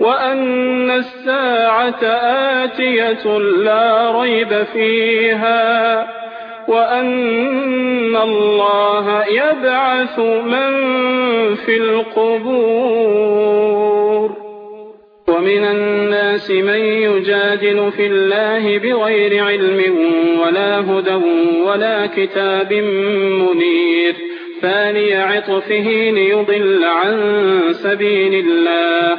وأن الساعة آتية لا ريب فيها وأن الله يبعث من في القبور ومن الناس من يجادل في الله بغير علم ولا هدى ولا كتاب منير ثاني عطفه ليضل عن سبيل الله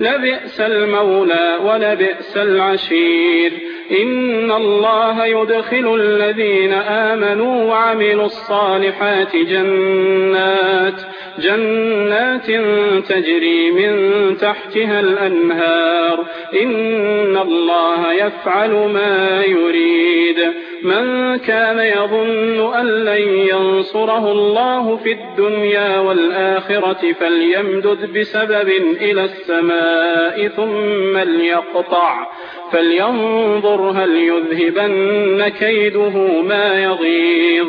لبئس المولى ولبئس العشير. إن الله يدخل الذين آمنوا وعملوا الصالحات جنات. جنات تجري من تحتها الأنهار. إن الله يفعل ما يريد. من كان يظن أن لن ينصره الله في الدنيا والآخرة فليمدد بسبب إلى السماء ثم ليقطع. فلينظر هل يذهبن كيده ما يغيظ.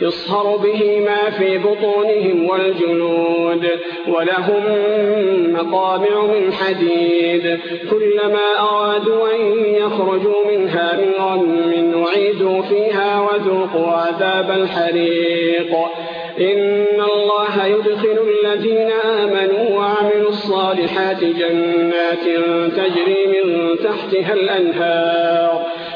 يصهر به ما في بطونهم والجلود ولهم مقامع من حديد كلما أرادوا أن يخرجوا منها من غم أعيدوا فيها وذوقوا عذاب الحريق. إن الله يدخل الذين آمنوا وعملوا الصالحات جنات تجري من تحتها الأنهار.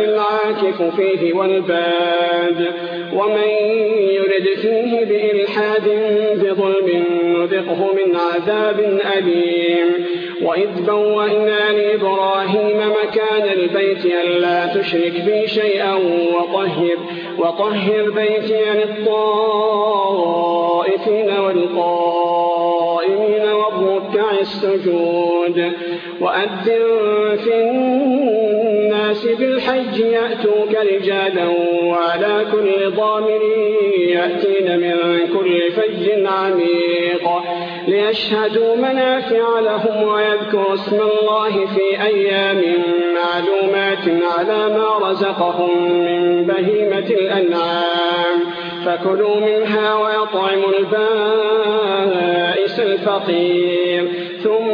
العاكف فيه والباد. ومن يرد فيه بإلحاد بظلم نذقه من عذاب أليم. وإذ بوأنا لإبراهيم مكان البيت ألا تشرك بي شيئا وطهر, وطهر بيتي للطائفين والقائمين والركع السجود. وأذن في بالحج يأتوك رجالا وعلى كل ضامر يأتين من كل فج عميق ليشهدوا منافع لهم ويذكروا اسم الله في أيام معلومات على ما رزقهم من بهيمة الأنعام فكلوا منها ويطعموا البائس الفقير ثم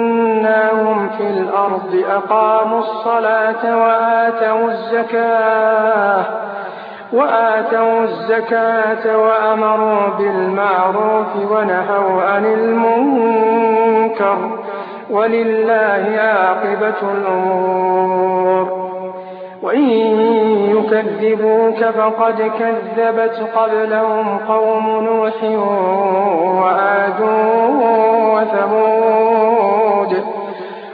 مكناهم في الأرض أقاموا الصلاة وآتوا الزكاة وآتوا الزكاة وأمروا بالمعروف ونهوا عن المنكر ولله عاقبة الأمور وإن يكذبوك فقد كذبت قبلهم قوم نوح وآد وثمود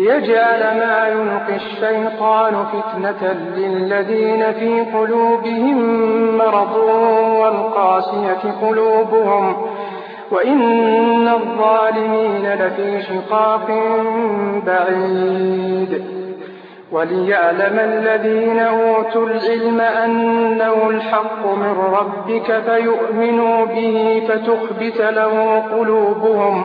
ليجعل ما يلقي الشيطان فتنة للذين في قلوبهم مرض والقاسية قلوبهم وإن الظالمين لفي شقاق بعيد. وليعلم الذين أوتوا العلم أنه الحق من ربك فيؤمنوا به فتخبت له قلوبهم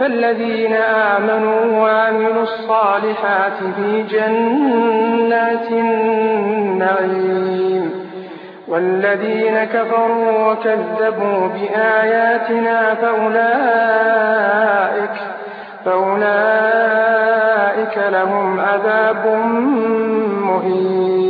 فالذين آمنوا وعملوا الصالحات في جنات النعيم والذين كفروا وكذبوا بآياتنا فأولئك فأولئك لهم عذاب مهين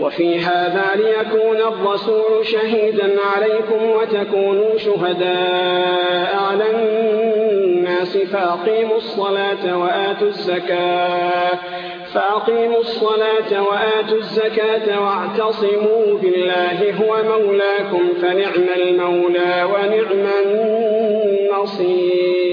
وفي هذا ليكون الرسول شهيدا عليكم وتكونوا شهداء على الناس فأقيموا الصلاة وآتوا الزكاة فأقيموا الصلاة وآتوا الزكاة واعتصموا بالله هو مولاكم فنعم المولى ونعم النصير.